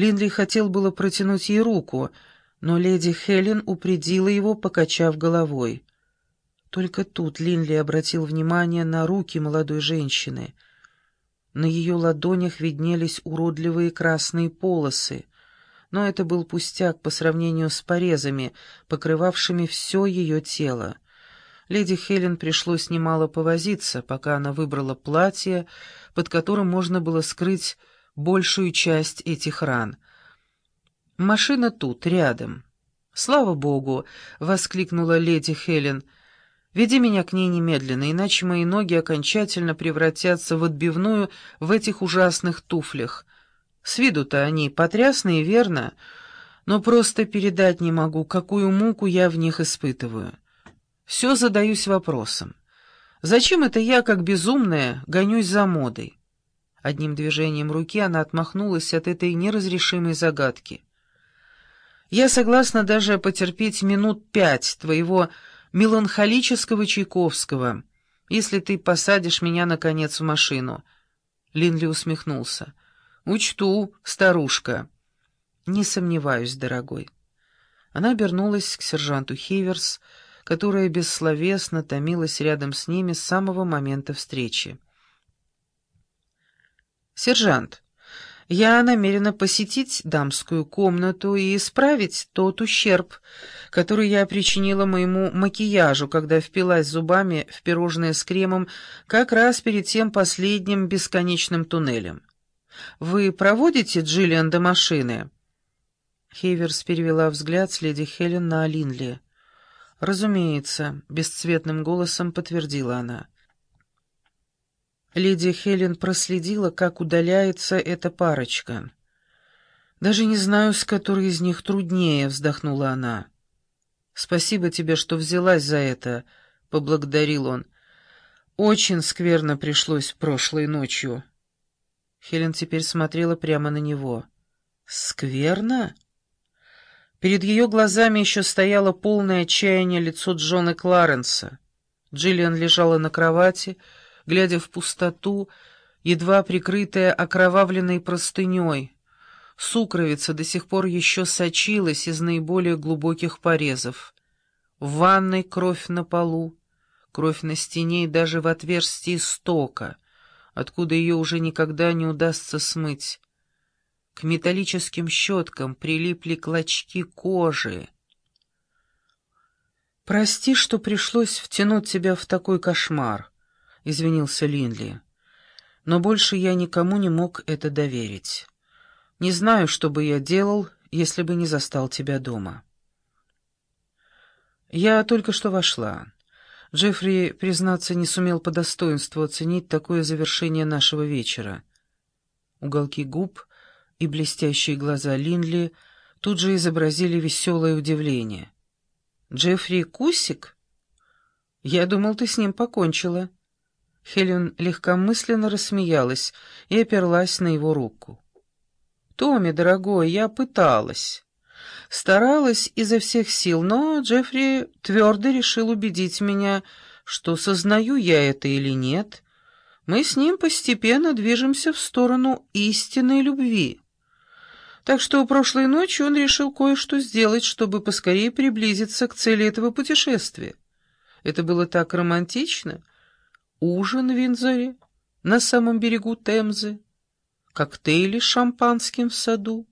Линли хотел было протянуть ей руку, но леди Хелен упредила его, покачав головой. Только тут Линли обратил внимание на руки молодой женщины. На ее ладонях виднелись уродливые красные полосы, но это был пустяк по сравнению с порезами, покрывавшими все ее тело. Леди Хелен пришлось немало повозиться, пока она выбрала платье, под которым можно было скрыть большую часть этих ран. «Машина тут, рядом». «Слава богу!» — воскликнула леди Хелен — Веди меня к ней немедленно, иначе мои ноги окончательно превратятся в отбивную в этих ужасных туфлях. С виду-то они потрясные, верно? Но просто передать не могу, какую муку я в них испытываю. Все задаюсь вопросом. Зачем это я, как безумная, гонюсь за модой? Одним движением руки она отмахнулась от этой неразрешимой загадки. Я согласна даже потерпеть минут пять твоего меланхолического Чайковского, если ты посадишь меня, наконец, в машину». Линли усмехнулся. «Учту, старушка». «Не сомневаюсь, дорогой». Она обернулась к сержанту Хиверс, которая бессловесно томилась рядом с ними с самого момента встречи. «Сержант, я намерена посетить дамскую комнату и исправить тот ущерб, который я причинила моему макияжу, когда впилась зубами в пирожное с кремом как раз перед тем последним бесконечным туннелем. Вы проводите Джиллиан до машины?» Хейверс перевела взгляд с леди Хелен на Линли. «Разумеется», — бесцветным голосом подтвердила она. Леди Хелен проследила, как удаляется эта парочка. «Даже не знаю, с которой из них труднее», — вздохнула она. «Спасибо тебе, что взялась за это», — поблагодарил он. «Очень скверно пришлось прошлой ночью». Хелен теперь смотрела прямо на него. «Скверно?» Перед ее глазами еще стояло полное отчаяние лицо Джона Кларенса. Джиллиан лежала на кровати, — глядя в пустоту, едва прикрытая окровавленной простыней. Сукровица до сих пор еще сочилась из наиболее глубоких порезов. В ванной кровь на полу, кровь на стене и даже в отверстии стока, откуда ее уже никогда не удастся смыть. К металлическим щеткам прилипли клочки кожи. «Прости, что пришлось втянуть тебя в такой кошмар. — извинился Линли. «Но больше я никому не мог это доверить. Не знаю, что бы я делал, если бы не застал тебя дома». Я только что вошла. Джеффри, признаться, не сумел по достоинству оценить такое завершение нашего вечера. Уголки губ и блестящие глаза Линли тут же изобразили веселое удивление. «Джеффри Кусик? Я думал, ты с ним покончила». Хелен легкомысленно рассмеялась и оперлась на его руку. «Томми, дорогой, я пыталась. Старалась изо всех сил, но Джеффри твердо решил убедить меня, что сознаю я это или нет. Мы с ним постепенно движемся в сторону истинной любви. Так что прошлой ночью он решил кое-что сделать, чтобы поскорее приблизиться к цели этого путешествия. Это было так романтично» ужин в Винзоре, на самом берегу Темзы, коктейли с шампанским в саду.